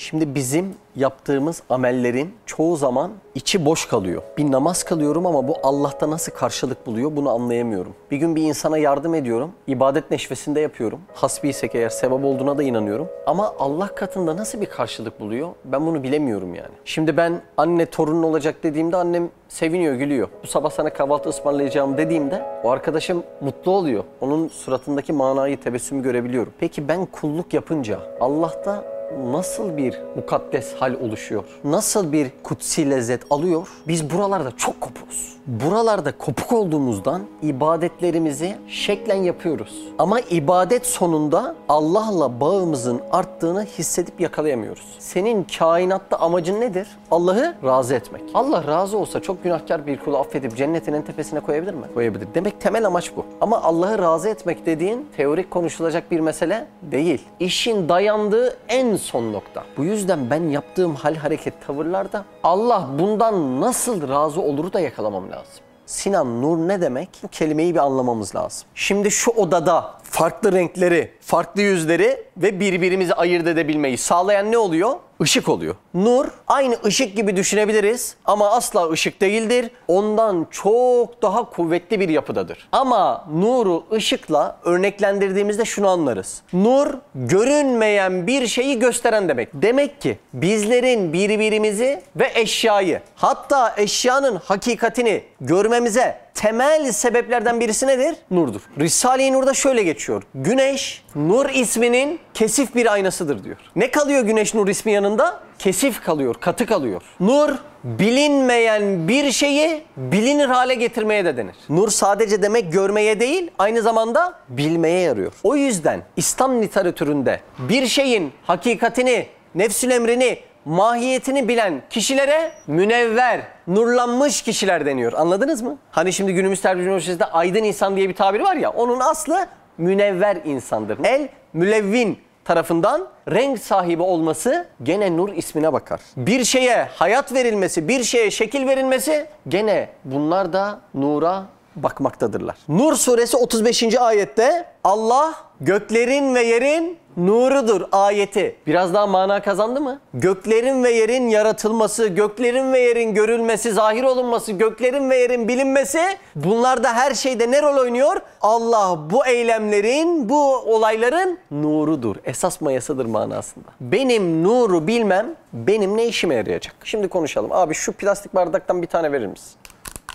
Şimdi bizim yaptığımız amellerin çoğu zaman içi boş kalıyor. Bir namaz kılıyorum ama bu Allah'ta nasıl karşılık buluyor bunu anlayamıyorum. Bir gün bir insana yardım ediyorum. ibadet neşvesinde yapıyorum. Hasbiysek eğer sevap olduğuna da inanıyorum. Ama Allah katında nasıl bir karşılık buluyor ben bunu bilemiyorum yani. Şimdi ben anne torunun olacak dediğimde annem seviniyor, gülüyor. Bu sabah sana kahvaltı ısmarlayacağım dediğimde o arkadaşım mutlu oluyor. Onun suratındaki manayı, tebessümü görebiliyorum. Peki ben kulluk yapınca Allah'ta nasıl bir mukaddes hal oluşuyor? Nasıl bir kutsi lezzet alıyor? Biz buralarda çok kopuz. Buralarda kopuk olduğumuzdan ibadetlerimizi şeklen yapıyoruz. Ama ibadet sonunda Allah'la bağımızın arttığını hissedip yakalayamıyoruz. Senin kainatta amacın nedir? Allah'ı razı etmek. Allah razı olsa çok günahkar bir kulu affedip cennetin en tepesine koyabilir mi? Koyabilir. Demek temel amaç bu. Ama Allah'ı razı etmek dediğin teorik konuşulacak bir mesele değil. İşin dayandığı en son nokta. Bu yüzden ben yaptığım hal hareket tavırlarda Allah bundan nasıl razı olur da yakalamam lazım. Sinan Nur ne demek? Bu kelimeyi bir anlamamız lazım. Şimdi şu odada farklı renkleri, farklı yüzleri ve birbirimizi ayırt edebilmeyi sağlayan ne oluyor? Işık oluyor. Nur aynı ışık gibi düşünebiliriz ama asla ışık değildir. Ondan çok daha kuvvetli bir yapıdadır. Ama nuru ışıkla örneklendirdiğimizde şunu anlarız. Nur görünmeyen bir şeyi gösteren demek. Demek ki bizlerin birbirimizi ve eşyayı hatta eşyanın hakikatini görmemize temel sebeplerden birisi nedir? Nurdur. Risale-i Nur'da şöyle geçiyor. Güneş Nur isminin kesif bir aynasıdır diyor. Ne kalıyor Güneş Nur ismi yanında? Kesif kalıyor, katı kalıyor. Nur bilinmeyen bir şeyi bilinir hale getirmeye de denir. Nur sadece demek görmeye değil, aynı zamanda bilmeye yarıyor. O yüzden İslam literatüründe bir şeyin hakikatini, nefsül emrini, mahiyetini bilen kişilere münevver, nurlanmış kişiler deniyor. Anladınız mı? Hani şimdi günümüz tercüme üniversitesinde aydın insan diye bir tabir var ya, onun aslı münevver insandır. El mülevvin tarafından renk sahibi olması gene nur ismine bakar. Bir şeye hayat verilmesi, bir şeye şekil verilmesi gene bunlar da nura bakmaktadırlar. Nur suresi 35. ayette Allah göklerin ve yerin nurudur ayeti. Biraz daha mana kazandı mı? Göklerin ve yerin yaratılması, göklerin ve yerin görülmesi, zahir olunması, göklerin ve yerin bilinmesi bunlarda her şeyde ne rol oynuyor? Allah bu eylemlerin, bu olayların nurudur. Esas mayasıdır manasında. Benim nuru bilmem benim ne işime yarayacak? Şimdi konuşalım. Abi şu plastik bardaktan bir tane verir misin?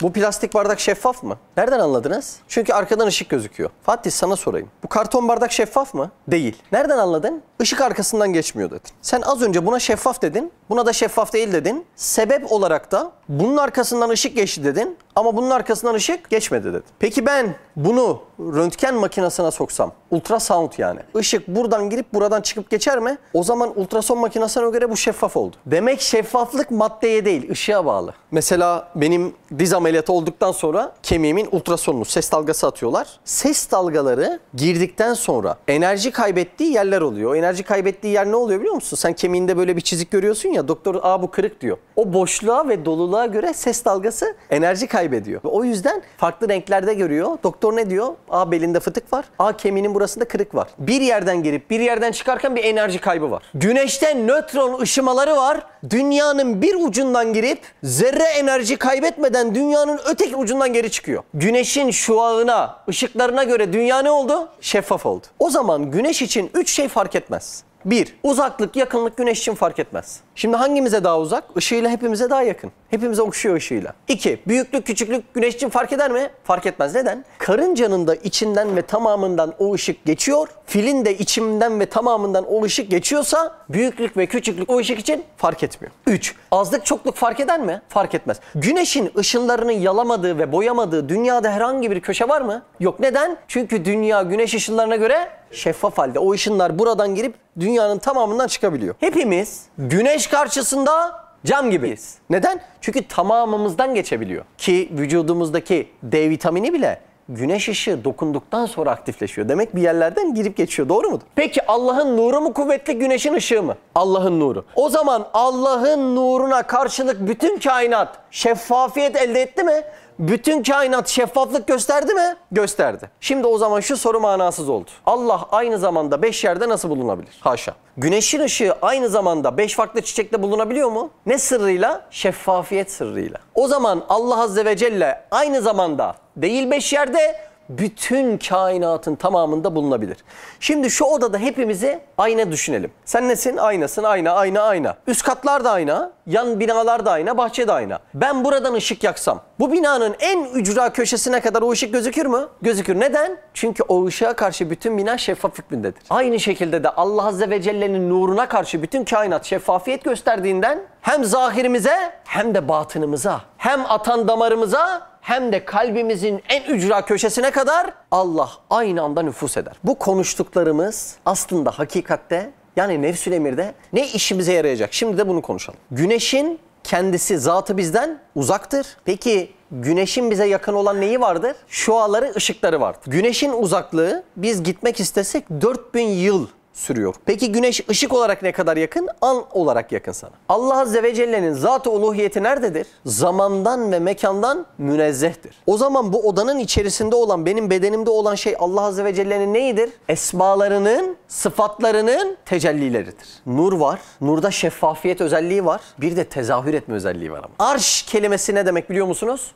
Bu plastik bardak şeffaf mı? Nereden anladınız? Çünkü arkadan ışık gözüküyor. Fatih sana sorayım. Bu karton bardak şeffaf mı? Değil. Nereden anladın? Işık arkasından geçmiyor dedin. Sen az önce buna şeffaf dedin. Buna da şeffaf değil dedin. Sebep olarak da bunun arkasından ışık geçti dedin. Ama bunun arkasından ışık geçmedi dedin. Peki ben bunu röntgen makinesine soksam, ultrasound yani. Işık buradan girip buradan çıkıp geçer mi? O zaman ultrason makinesine göre bu şeffaf oldu. Demek şeffaflık maddeye değil, ışığa bağlı. Mesela benim diz ameliyatı olduktan sonra kemiğimin ultrasonunu, ses dalgası atıyorlar. Ses dalgaları girdikten sonra enerji kaybettiği yerler oluyor. O enerji kaybettiği yer ne oluyor biliyor musun? Sen kemiğinde böyle bir çizik görüyorsun ya doktor aa bu kırık diyor. O boşluğa ve doluluğa göre ses dalgası enerji kaybediyor. Ve o yüzden farklı renklerde görüyor. Doktor ne diyor? Aa belinde fıtık var. Aa kemiğinin burasında kırık var. Bir yerden girip bir yerden çıkarken bir enerji kaybı var. Güneşten nötron ışımaları var. Dünyanın bir ucundan girip zerre enerji kaybetmeden dünyanın öteki ucundan geri çıkıyor. Güneşin şuağına, ışıklarına göre dünya ne oldu? Şeffaf oldu. O zaman güneş için üç şey fark etmez. Bir, uzaklık, yakınlık güneş için fark etmez. Şimdi hangimize daha uzak? Işığıyla hepimize daha yakın. Hepimize okşuyor ışığıyla. İki, büyüklük, küçüklük güneş için fark eder mi? Fark etmez. Neden? Karıncanın da içinden ve tamamından o ışık geçiyor. Filin de içinden ve tamamından o ışık geçiyorsa büyüklük ve küçüklük o ışık için fark etmiyor. Üç, azlık, çokluk fark eder mi? Fark etmez. Güneşin ışınlarını yalamadığı ve boyamadığı dünyada herhangi bir köşe var mı? Yok. Neden? Çünkü dünya güneş ışınlarına göre şeffaf halde. O ışınlar buradan girip dünyanın tamamından çıkabiliyor. Hepimiz güneş karşısında cam gibiyiz. Neden? Çünkü tamamımızdan geçebiliyor. Ki vücudumuzdaki D vitamini bile güneş ışığı dokunduktan sonra aktifleşiyor. Demek bir yerlerden girip geçiyor. Doğru mudur? Peki Allah'ın nuru mu kuvvetli, güneşin ışığı mı? Allah'ın nuru. O zaman Allah'ın nuruna karşılık bütün kainat şeffafiyet elde etti mi? Bütün kainat şeffaflık gösterdi mi? Gösterdi. Şimdi o zaman şu soru manasız oldu. Allah aynı zamanda beş yerde nasıl bulunabilir? Haşa. Güneşin ışığı aynı zamanda beş farklı çiçekte bulunabiliyor mu? Ne sırrıyla? Şeffafiyet sırrıyla. O zaman Allah Azze ve Celle aynı zamanda değil beş yerde bütün kainatın tamamında bulunabilir. Şimdi şu odada hepimizi ayna düşünelim. Sen nesin? Aynasın, ayna, ayna, ayna. Üst katlar da ayna, yan binalar da ayna, bahçe de ayna. Ben buradan ışık yaksam, bu binanın en ücra köşesine kadar o ışık gözükür mü? Gözükür. Neden? Çünkü o ışığa karşı bütün bina şeffaf hükmündedir. Aynı şekilde de Allah Azze ve Celle'nin nuruna karşı bütün kainat şeffafiyet gösterdiğinden hem zahirimize hem de batınımıza, hem atan damarımıza hem de kalbimizin en ücra köşesine kadar Allah aynı anda nüfus eder. Bu konuştuklarımız aslında hakikatte yani nefsül emirde ne işimize yarayacak? Şimdi de bunu konuşalım. Güneşin kendisi zatı bizden uzaktır. Peki güneşin bize yakın olan neyi vardır? Şuaları, ışıkları vardır. Güneşin uzaklığı biz gitmek istesek 4000 yıl sürüyor. Peki güneş ışık olarak ne kadar yakın? An olarak yakın sana. Allah Azze ve Celle'nin zat-ı uluhiyeti nerededir? Zamandan ve mekandan münezzehtir. O zaman bu odanın içerisinde olan, benim bedenimde olan şey Allah Azze ve Celle'nin neyidir? Esmalarının, sıfatlarının tecellileridir. Nur var. Nurda şeffafiyet özelliği var. Bir de tezahür etme özelliği var ama. Arş kelimesi ne demek biliyor musunuz?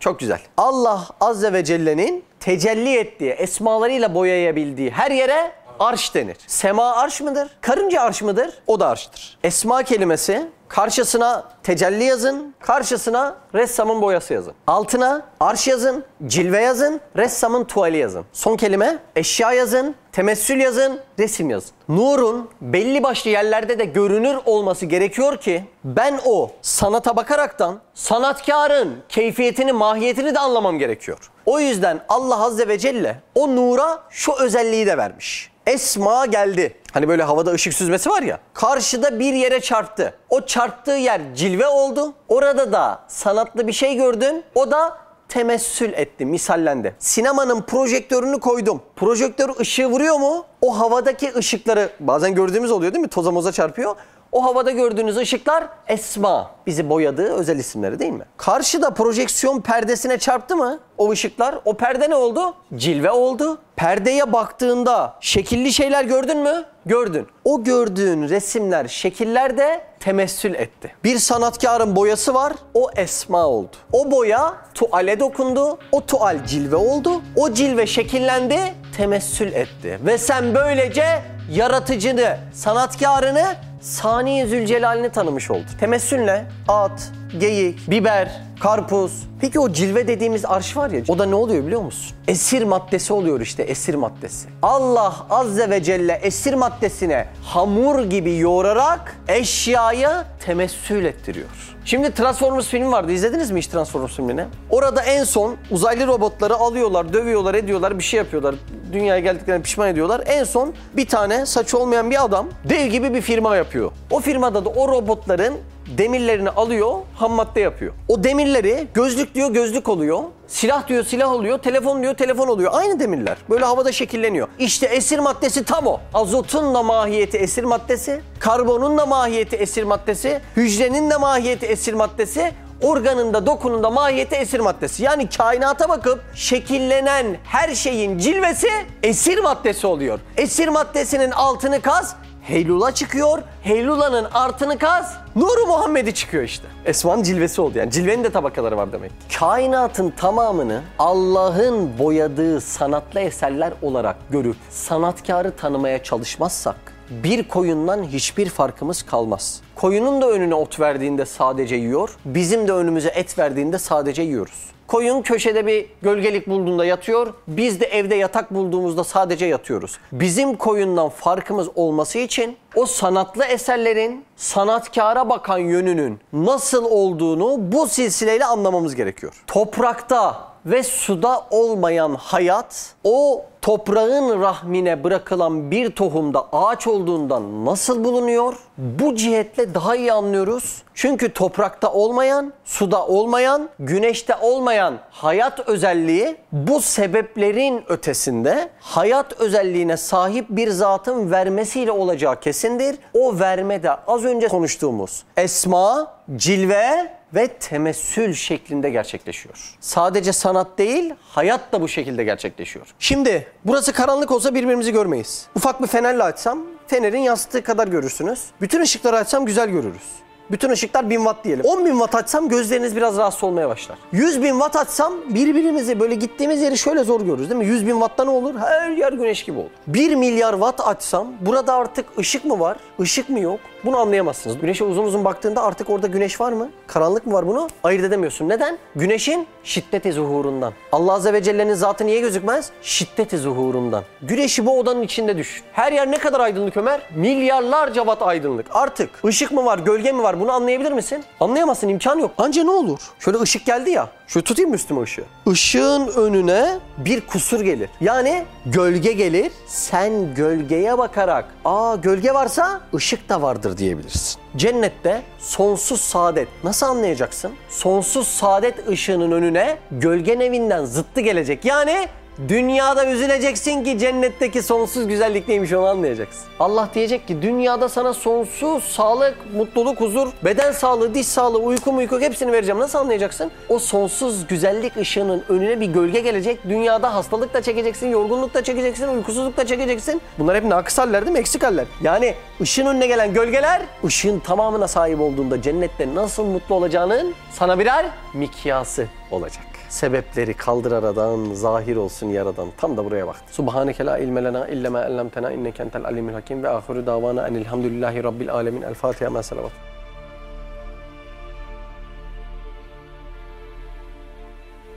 Çok güzel. Allah Azze ve Celle'nin tecelli ettiği, esmalarıyla boyayabildiği her yere arş denir. Sema arş mıdır? Karınca arş mıdır? O da arştır. Esma kelimesi karşısına tecelli yazın, karşısına ressamın boyası yazın. Altına arş yazın, cilve yazın, ressamın tuvali yazın. Son kelime eşya yazın, temessül yazın, resim yazın. Nurun belli başlı yerlerde de görünür olması gerekiyor ki ben o sanata bakaraktan sanatkarın keyfiyetini, mahiyetini de anlamam gerekiyor. O yüzden Allah Azze ve Celle o nura şu özelliği de vermiş. Esma geldi. Hani böyle havada ışık süzmesi var ya. Karşıda bir yere çarptı. O çarptığı yer cilve oldu. Orada da sanatlı bir şey gördün. O da temessül etti, misallendi. Sinemanın projektörünü koydum. Projektör ışığı vuruyor mu? O havadaki ışıkları bazen gördüğümüz oluyor değil mi? Toza moza çarpıyor. O havada gördüğünüz ışıklar esma. Bizi boyadığı özel isimleri değil mi? Karşıda projeksiyon perdesine çarptı mı o ışıklar? O perde ne oldu? Cilve oldu. Perdeye baktığında şekilli şeyler gördün mü? Gördün. O gördüğün resimler, şekiller de temessül etti. Bir sanatkarın boyası var, o esma oldu. O boya tuale dokundu, o tual cilve oldu. O cilve şekillendi, temessül etti. Ve sen böylece yaratıcını, sanatkarını Sani Zülcelal'ini tanımış oldun. Temessülle at, geyik, biber, karpuz. Peki o cilve dediğimiz arş var ya o da ne oluyor biliyor musun? Esir maddesi oluyor işte esir maddesi. Allah Azze ve Celle esir maddesine hamur gibi yoğurarak eşyaya temessül ettiriyor. Şimdi Transformers filmi vardı. İzlediniz mi hiç Transformers filmini? Orada en son uzaylı robotları alıyorlar, dövüyorlar, ediyorlar, bir şey yapıyorlar. Dünyaya geldiklerine pişman ediyorlar. En son bir tane saç olmayan bir adam dev gibi bir firma yapıyor. O firmada da o robotların demirlerini alıyor, ham madde yapıyor. O demirleri gözlük diyor gözlük oluyor. Silah diyor silah oluyor, telefon diyor telefon oluyor. Aynı demirler. Böyle havada şekilleniyor. İşte esir maddesi tam o. Azotun da mahiyeti esir maddesi, karbonun da mahiyeti esir maddesi, hücrenin de mahiyeti esir maddesi, organında, dokununda mahiyeti esir maddesi. Yani kainata bakıp şekillenen her şeyin cilvesi esir maddesi oluyor. Esir maddesinin altını kaz, Heylula çıkıyor. Heylula'nın artını kaz. Nuru Muhammed'i çıkıyor işte. Esma'nın cilvesi oldu yani. Cilvenin de tabakaları var demek. Kainatın tamamını Allah'ın boyadığı sanatlı eserler olarak görüp sanatkarı tanımaya çalışmazsak bir koyundan hiçbir farkımız kalmaz. Koyunun da önüne ot verdiğinde sadece yiyor, bizim de önümüze et verdiğinde sadece yiyoruz. Koyun köşede bir gölgelik bulduğunda yatıyor. Biz de evde yatak bulduğumuzda sadece yatıyoruz. Bizim koyundan farkımız olması için o sanatlı eserlerin sanatkara bakan yönünün nasıl olduğunu bu silsileyle anlamamız gerekiyor. Toprakta ve suda olmayan hayat o toprağın rahmine bırakılan bir tohumda ağaç olduğundan nasıl bulunuyor? Bu cihetle daha iyi anlıyoruz. Çünkü toprakta olmayan, suda olmayan, güneşte olmayan hayat özelliği bu sebeplerin ötesinde hayat özelliğine sahip bir zatın vermesiyle olacağı kesindir. O vermede az önce konuştuğumuz esma, cilve ve temessül şeklinde gerçekleşiyor. Sadece sanat değil, hayat da bu şekilde gerçekleşiyor. Şimdi burası karanlık olsa birbirimizi görmeyiz. Ufak bir fenerle açsam fenerin yansıttığı kadar görürsünüz. Bütün ışıkları açsam güzel görürüz. Bütün ışıklar 1000 watt diyelim. 10 bin watt açsam gözleriniz biraz rahatsız olmaya başlar. 100 bin watt açsam birbirimizi böyle gittiğimiz yeri şöyle zor görürüz değil mi? 100 bin wattta ne olur? Her yer güneş gibi olur. 1 milyar watt açsam burada artık ışık mı var? Işık mı yok? Bunu anlayamazsınız. Güneşe uzun uzun baktığında artık orada güneş var mı? Karanlık mı var bunu? Ayırt edemiyorsun. Neden? Güneşin şiddeti zuhurundan. Allah Azze ve Celle'nin zatı niye gözükmez? Şiddeti zuhurundan. Güneşi bu odanın içinde düşün. Her yer ne kadar aydınlık Ömer? Milyarlarca watt aydınlık. Artık ışık mı var, gölge mi var bunu anlayabilir misin? Anlayamazsın, imkan yok. Anca ne olur? Şöyle ışık geldi ya. Şöyle tutayım mı üstüme ışığı? Işığın önüne bir kusur gelir. Yani gölge gelir. Sen gölgeye bakarak, aa gölge varsa ışık da vardır diyebilirsin. Cennette sonsuz saadet. Nasıl anlayacaksın? Sonsuz saadet ışığının önüne gölgen evinden zıttı gelecek. Yani Dünyada üzüleceksin ki cennetteki sonsuz güzellik neymiş onu anlayacaksın. Allah diyecek ki dünyada sana sonsuz sağlık, mutluluk, huzur, beden sağlığı, diş sağlığı, uyku uyku hepsini vereceğim. Nasıl anlayacaksın? O sonsuz güzellik ışığının önüne bir gölge gelecek. Dünyada hastalık da çekeceksin, yorgunluk da çekeceksin, uykusuzluk da çekeceksin. Bunlar hep nakıs haller değil mi? Eksik haller. Yani ışığın önüne gelen gölgeler ışığın tamamına sahip olduğunda cennette nasıl mutlu olacağının sana birer mikyası olacak sebepleri kaldır aradan, zahir olsun yaradan. Tam da buraya bak. Subhaneke la ilme lena illa ma allamtena inneke entel alimul hakim ve ahiru davana enilhamdülillahi rabbil alemin. El Fatiha ma salavat.